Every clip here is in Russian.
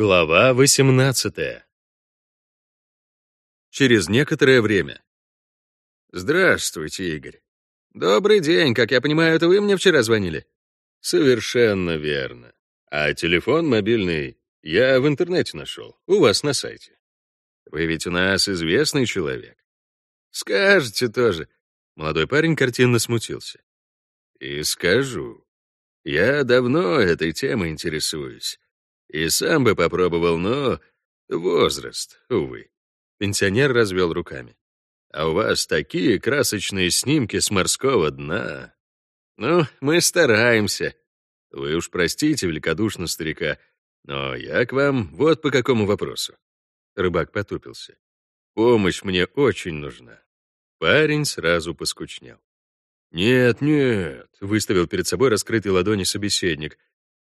Глава 18 Через некоторое время. Здравствуйте, Игорь. Добрый день, как я понимаю, это вы мне вчера звонили? Совершенно верно. А телефон мобильный я в интернете нашел, у вас на сайте. Вы ведь у нас известный человек. Скажете тоже. Молодой парень картинно смутился. И скажу. Я давно этой темой интересуюсь. И сам бы попробовал, но возраст, увы. Пенсионер развел руками. А у вас такие красочные снимки с морского дна. Ну, мы стараемся. Вы уж простите великодушно старика, но я к вам вот по какому вопросу. Рыбак потупился. Помощь мне очень нужна. Парень сразу поскучнел. «Нет, нет», — выставил перед собой раскрытые ладони собеседник.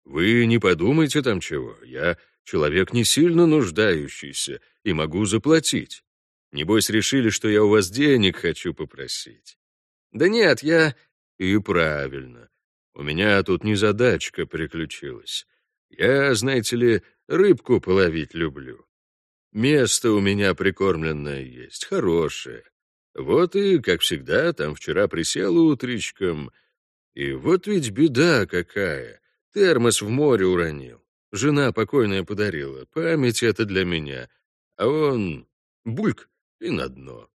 «Вы не подумайте там чего. Я человек не сильно нуждающийся и могу заплатить. Небось, решили, что я у вас денег хочу попросить». «Да нет, я...» «И правильно. У меня тут незадачка приключилась. Я, знаете ли, рыбку половить люблю. Место у меня прикормленное есть, хорошее. Вот и, как всегда, там вчера присел утречком. И вот ведь беда какая. Термос в море уронил. Жена покойная подарила. Память это для меня. А он бульк и на дно.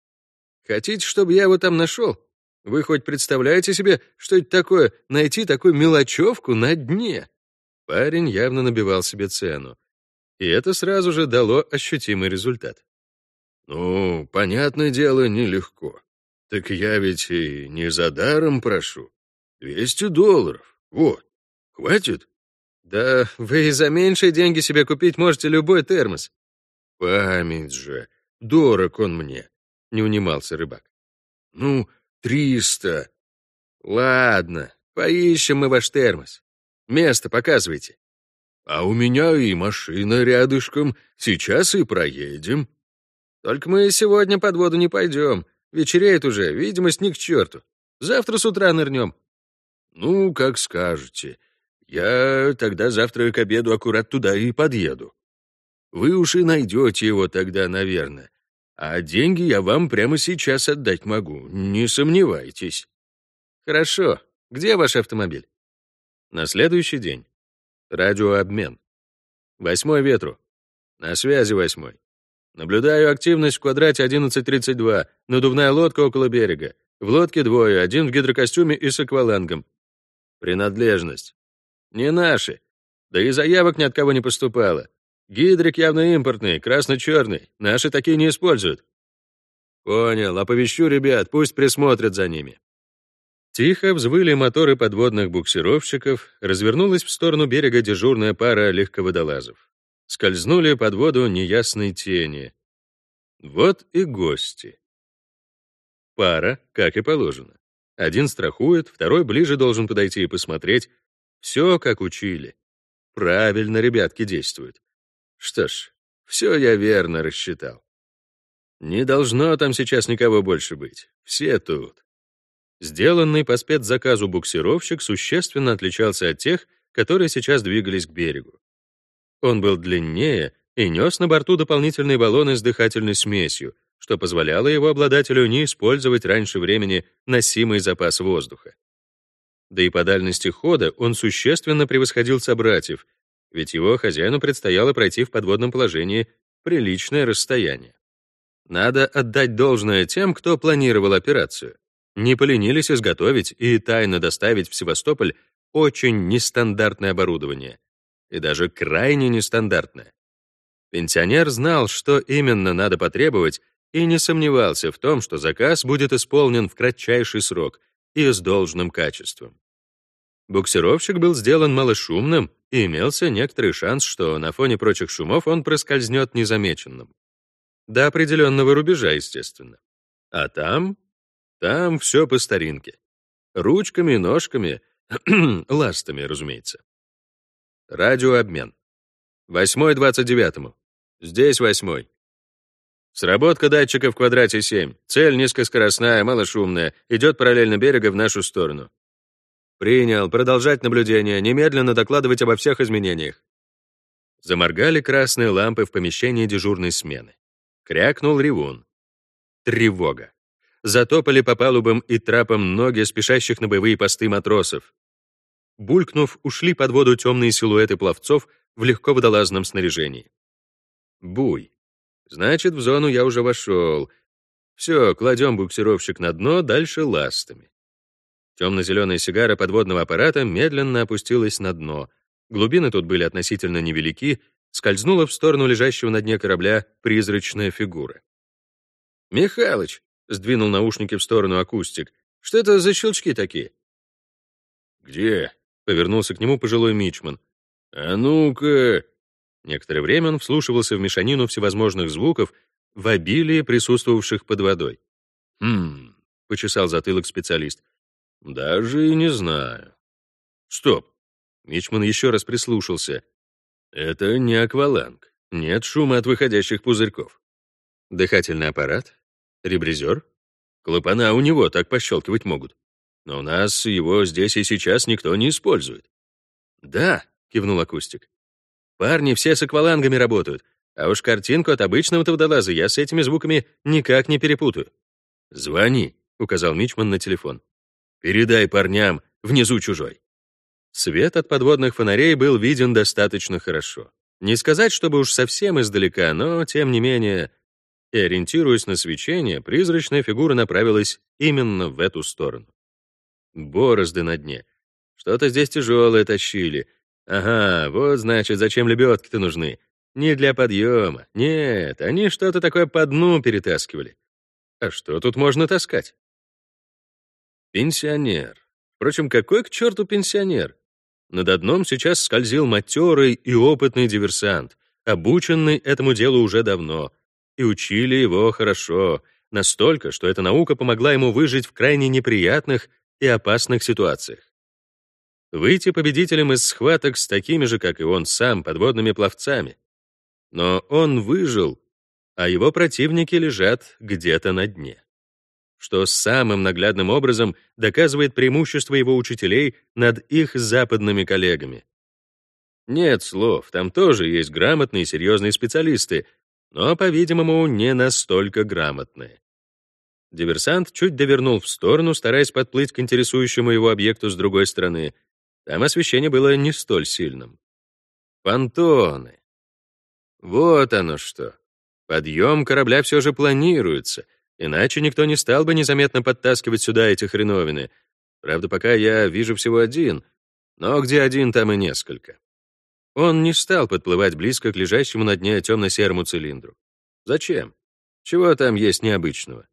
Хотите, чтобы я его там нашел? Вы хоть представляете себе, что это такое, найти такую мелочевку на дне? Парень явно набивал себе цену. И это сразу же дало ощутимый результат. Ну, понятное дело, нелегко. Так я ведь и не за даром прошу. Двести долларов. Вот. Хватит? Да вы и за меньшие деньги себе купить можете любой термос. Память же. Дорог он мне. Не унимался рыбак. Ну, триста. Ладно, поищем мы ваш термос. Место показывайте. А у меня и машина рядышком. Сейчас и проедем. Только мы сегодня под воду не пойдем. Вечереет уже, видимость ни к черту. Завтра с утра нырнем. Ну, как скажете. Я тогда завтра к обеду аккурат туда и подъеду. Вы уж и найдете его тогда, наверное. А деньги я вам прямо сейчас отдать могу, не сомневайтесь. Хорошо. Где ваш автомобиль? На следующий день. Радиообмен. Восьмой ветру. На связи восьмой. Наблюдаю активность в квадрате 1132. Надувная лодка около берега. В лодке двое, один в гидрокостюме и с аквалангом. Принадлежность. Не наши. Да и заявок ни от кого не поступало. Гидрик явно импортный, красно-черный. Наши такие не используют. Понял, оповещу ребят, пусть присмотрят за ними. Тихо взвыли моторы подводных буксировщиков, развернулась в сторону берега дежурная пара легководолазов скользнули под воду неясные тени. Вот и гости. Пара, как и положено. Один страхует, второй ближе должен подойти и посмотреть. Все, как учили. Правильно ребятки действуют. Что ж, все я верно рассчитал. Не должно там сейчас никого больше быть. Все тут. Сделанный по спецзаказу буксировщик существенно отличался от тех, которые сейчас двигались к берегу. Он был длиннее и нес на борту дополнительные баллоны с дыхательной смесью, что позволяло его обладателю не использовать раньше времени носимый запас воздуха. Да и по дальности хода он существенно превосходил собратьев, ведь его хозяину предстояло пройти в подводном положении приличное расстояние. Надо отдать должное тем, кто планировал операцию. Не поленились изготовить и тайно доставить в Севастополь очень нестандартное оборудование, и даже крайне нестандартное. Пенсионер знал, что именно надо потребовать, и не сомневался в том, что заказ будет исполнен в кратчайший срок и с должным качеством. Буксировщик был сделан малошумным, и имелся некоторый шанс, что на фоне прочих шумов он проскользнет незамеченным. До определенного рубежа, естественно. А там? Там все по старинке. Ручками, ножками, ластами, разумеется. Радиообмен. Восьмой двадцать девятому. Здесь восьмой. Сработка датчика в квадрате 7. Цель низкоскоростная, малошумная. Идет параллельно берега в нашу сторону. Принял. Продолжать наблюдение. Немедленно докладывать обо всех изменениях. Заморгали красные лампы в помещении дежурной смены. Крякнул ревун. Тревога. Затопали по палубам и трапам ноги спешащих на боевые посты матросов. Булькнув, ушли под воду темные силуэты пловцов в легко водолазном снаряжении. Буй. Значит, в зону я уже вошел. Все, кладем буксировщик на дно, дальше ластами. Темно-зеленая сигара подводного аппарата медленно опустилась на дно. Глубины тут были относительно невелики, скользнула в сторону лежащего на дне корабля призрачная фигура. «Михалыч!» — сдвинул наушники в сторону акустик. «Что это за щелчки такие?» «Где?» — повернулся к нему пожилой мичман. «А ну-ка!» Некоторое время он вслушивался в мешанину всевозможных звуков в обилии присутствовавших под водой. «Хм...» — почесал затылок специалист. «Даже и не знаю». «Стоп!» Мичман еще раз прислушался. «Это не акваланг. Нет шума от выходящих пузырьков. Дыхательный аппарат? Ребризер? Клапана у него так пощелкивать могут. Но у нас его здесь и сейчас никто не использует». «Да», — кивнул акустик. «Парни все с аквалангами работают, а уж картинку от обычного-то водолаза я с этими звуками никак не перепутаю». «Звони», — указал Мичман на телефон. «Передай парням, внизу чужой». Свет от подводных фонарей был виден достаточно хорошо. Не сказать, чтобы уж совсем издалека, но, тем не менее, и ориентируясь на свечение, призрачная фигура направилась именно в эту сторону. Борозды на дне. Что-то здесь тяжелое тащили. Ага, вот значит, зачем лебедки-то нужны. Не для подъема. Нет, они что-то такое по дну перетаскивали. А что тут можно таскать? Пенсионер. Впрочем, какой к черту пенсионер? Над дном сейчас скользил матерый и опытный диверсант, обученный этому делу уже давно, и учили его хорошо, настолько, что эта наука помогла ему выжить в крайне неприятных и опасных ситуациях. Выйти победителем из схваток с такими же, как и он сам, подводными пловцами. Но он выжил, а его противники лежат где-то на дне что самым наглядным образом доказывает преимущество его учителей над их западными коллегами. Нет слов, там тоже есть грамотные и серьезные специалисты, но, по-видимому, не настолько грамотные. Диверсант чуть довернул в сторону, стараясь подплыть к интересующему его объекту с другой стороны. Там освещение было не столь сильным. Понтоны. Вот оно что. Подъем корабля все же планируется — Иначе никто не стал бы незаметно подтаскивать сюда эти хреновины. Правда, пока я вижу всего один, но где один, там и несколько. Он не стал подплывать близко к лежащему на дне темно-серому цилиндру. Зачем? Чего там есть необычного?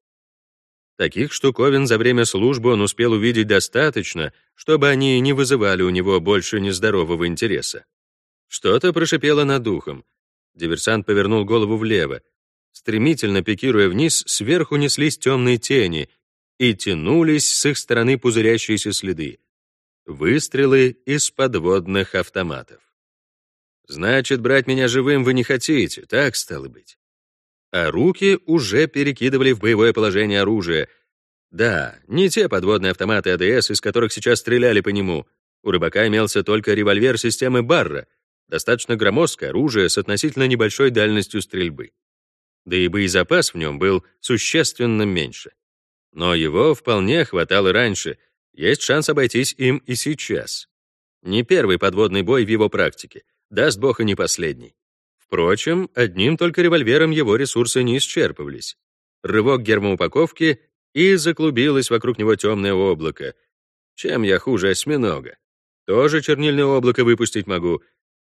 Таких штуковин за время службы он успел увидеть достаточно, чтобы они не вызывали у него больше нездорового интереса. Что-то прошипело над духом. Диверсант повернул голову влево, Стремительно пикируя вниз, сверху неслись темные тени и тянулись с их стороны пузырящиеся следы. Выстрелы из подводных автоматов. «Значит, брать меня живым вы не хотите, так стало быть». А руки уже перекидывали в боевое положение оружие. Да, не те подводные автоматы АДС, из которых сейчас стреляли по нему. У рыбака имелся только револьвер системы Барра, достаточно громоздкое оружие с относительно небольшой дальностью стрельбы да и боезапас в нем был существенно меньше. Но его вполне хватало раньше, есть шанс обойтись им и сейчас. Не первый подводный бой в его практике, даст бог и не последний. Впрочем, одним только револьвером его ресурсы не исчерпывались. Рывок гермоупаковки, и заклубилось вокруг него темное облако. Чем я хуже осьминога? Тоже чернильное облако выпустить могу.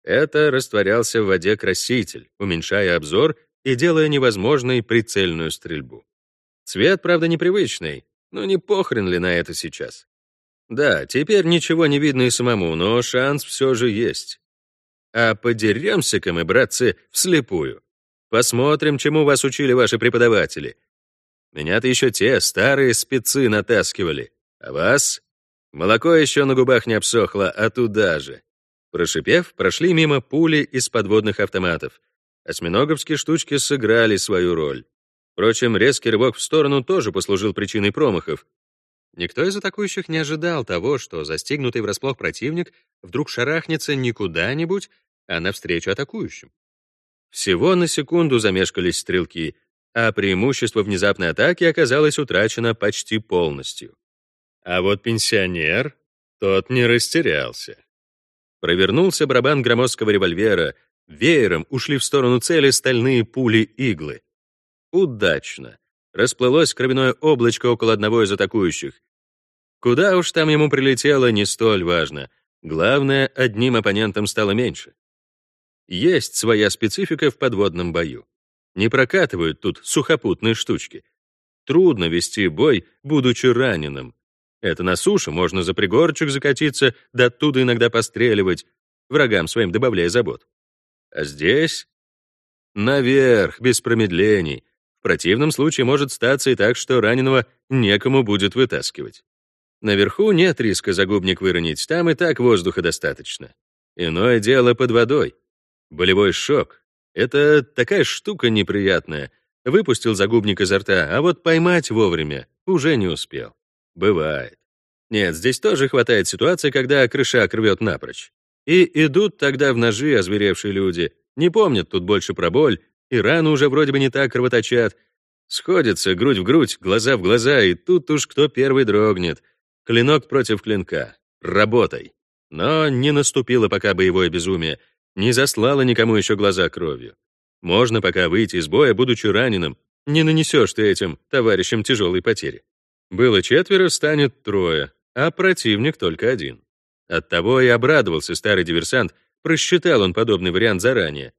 Это растворялся в воде краситель, уменьшая обзор и делая невозможной прицельную стрельбу. Цвет, правда, непривычный, но не похрен ли на это сейчас? Да, теперь ничего не видно и самому, но шанс все же есть. А подеремся-ка мы, братцы, вслепую. Посмотрим, чему вас учили ваши преподаватели. Меня-то еще те старые спецы натаскивали. А вас? Молоко еще на губах не обсохло, а туда же. Прошипев, прошли мимо пули из подводных автоматов, Осьминоговские штучки сыграли свою роль. Впрочем, резкий рывок в сторону тоже послужил причиной промахов. Никто из атакующих не ожидал того, что застигнутый врасплох противник вдруг шарахнется не куда-нибудь, а навстречу атакующим. Всего на секунду замешкались стрелки, а преимущество внезапной атаки оказалось утрачено почти полностью. А вот пенсионер, тот не растерялся. Провернулся барабан громоздкого револьвера, веером ушли в сторону цели стальные пули-иглы. Удачно. Расплылось кровяное облачко около одного из атакующих. Куда уж там ему прилетело, не столь важно. Главное, одним оппонентом стало меньше. Есть своя специфика в подводном бою. Не прокатывают тут сухопутные штучки. Трудно вести бой, будучи раненым. Это на суше можно за пригорчик закатиться, да оттуда иногда постреливать, врагам своим добавляя забот. А здесь наверх, без промедлений. В противном случае может статься и так, что раненого некому будет вытаскивать. Наверху нет риска загубник выронить, там и так воздуха достаточно. Иное дело под водой. Болевой шок — это такая штука неприятная. Выпустил загубник изо рта, а вот поймать вовремя уже не успел. Бывает. Нет, здесь тоже хватает ситуаций, когда крышак рвет напрочь. И идут тогда в ножи озверевшие люди, не помнят тут больше про боль, и раны уже вроде бы не так кровоточат. Сходятся грудь в грудь, глаза в глаза, и тут уж кто первый дрогнет. Клинок против клинка. Работай. Но не наступило пока боевое безумие, не заслало никому еще глаза кровью. Можно пока выйти из боя, будучи раненым, не нанесешь ты этим товарищам тяжелой потери. Было четверо, станет трое, а противник только один. Оттого и обрадовался старый диверсант, просчитал он подобный вариант заранее.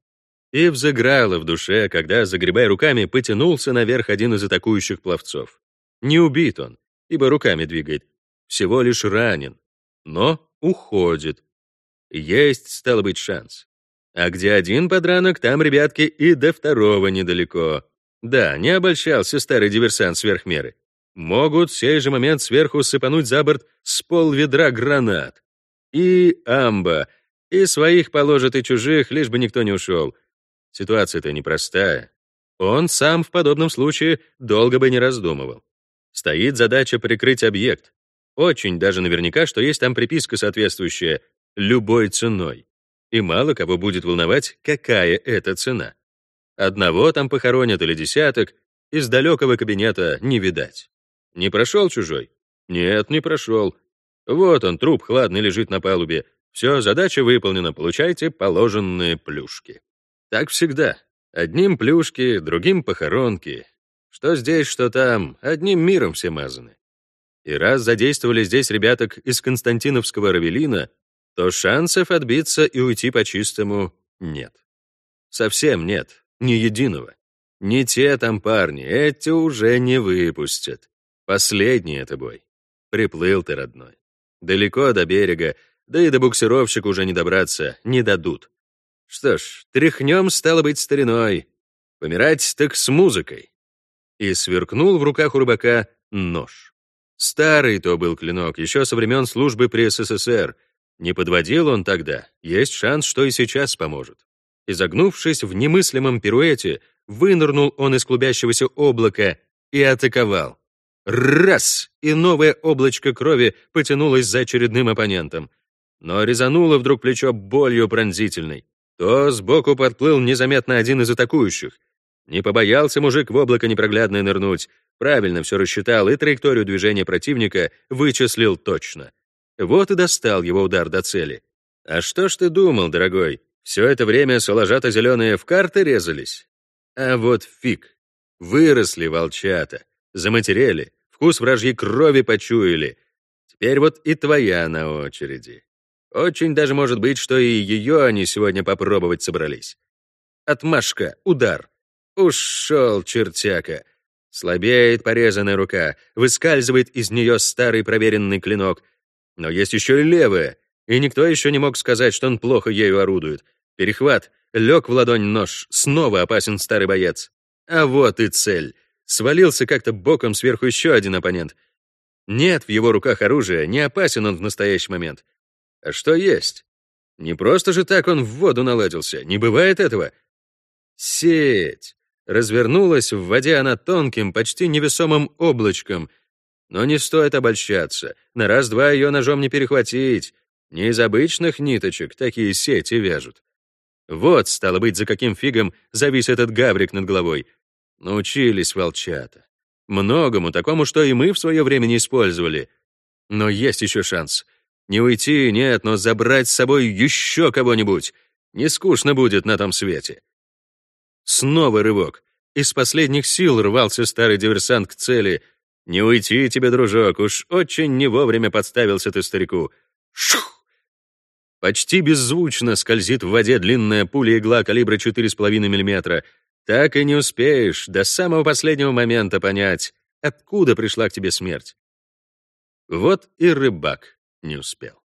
И взыграло в душе, когда, загребая руками, потянулся наверх один из атакующих пловцов. Не убит он, ибо руками двигает, всего лишь ранен, но уходит. Есть, стало быть, шанс. А где один подранок, там, ребятки, и до второго недалеко. Да, не обольщался старый диверсант сверх меры. Могут в сей же момент сверху сыпануть за борт с пол ведра гранат. И амба. И своих положит, и чужих, лишь бы никто не ушел. Ситуация-то непростая. Он сам в подобном случае долго бы не раздумывал. Стоит задача прикрыть объект. Очень даже наверняка, что есть там приписка соответствующая «любой ценой». И мало кого будет волновать, какая это цена. Одного там похоронят или десяток, из далекого кабинета не видать. Не прошел чужой? Нет, не прошел. Вот он, труп хладный лежит на палубе. Все, задача выполнена, получайте положенные плюшки. Так всегда. Одним плюшки, другим похоронки. Что здесь, что там, одним миром все мазаны. И раз задействовали здесь ребяток из Константиновского Равелина, то шансов отбиться и уйти по-чистому нет. Совсем нет, ни единого. Не те там парни, эти уже не выпустят. Последний это бой. Приплыл ты, родной. Далеко до берега, да и до буксировщика уже не добраться, не дадут. Что ж, тряхнем, стало быть, стариной. Помирать так с музыкой. И сверкнул в руках у рыбака нож. Старый то был клинок, еще со времен службы при СССР. Не подводил он тогда, есть шанс, что и сейчас поможет. Изогнувшись в немыслимом пируэте, вынырнул он из клубящегося облака и атаковал. Раз! И новое облачко крови потянулось за очередным оппонентом. Но резануло вдруг плечо болью пронзительной. То сбоку подплыл незаметно один из атакующих. Не побоялся мужик в облако непроглядное нырнуть. Правильно все рассчитал и траекторию движения противника вычислил точно. Вот и достал его удар до цели. А что ж ты думал, дорогой? Все это время соложато-зеленые в карты резались? А вот фиг. Выросли волчата, заматерели, Вкус вражьей крови почуяли. Теперь вот и твоя на очереди. Очень даже может быть, что и ее они сегодня попробовать собрались. Отмашка, удар. Ушел чертяка. Слабеет порезанная рука, выскальзывает из нее старый проверенный клинок. Но есть еще и левая, и никто еще не мог сказать, что он плохо ею орудует. Перехват, лег в ладонь нож, снова опасен старый боец. А вот и цель. Свалился как-то боком сверху еще один оппонент. Нет в его руках оружия, не опасен он в настоящий момент. А что есть? Не просто же так он в воду наладился, не бывает этого. Сеть. Развернулась в воде она тонким, почти невесомым облачком. Но не стоит обольщаться, на раз-два ее ножом не перехватить. Не из обычных ниточек такие сети вяжут. Вот, стало быть, за каким фигом завис этот гаврик над головой. Научились волчата. Многому такому, что и мы в свое время не использовали. Но есть еще шанс. Не уйти, нет, но забрать с собой еще кого-нибудь. Не скучно будет на том свете. Снова рывок. Из последних сил рвался старый диверсант к цели. Не уйти тебе, дружок, уж очень не вовремя подставился ты старику. Шух! Почти беззвучно скользит в воде длинная пуля-игла калибра 4,5 мм. Так и не успеешь до самого последнего момента понять, откуда пришла к тебе смерть. Вот и рыбак не успел.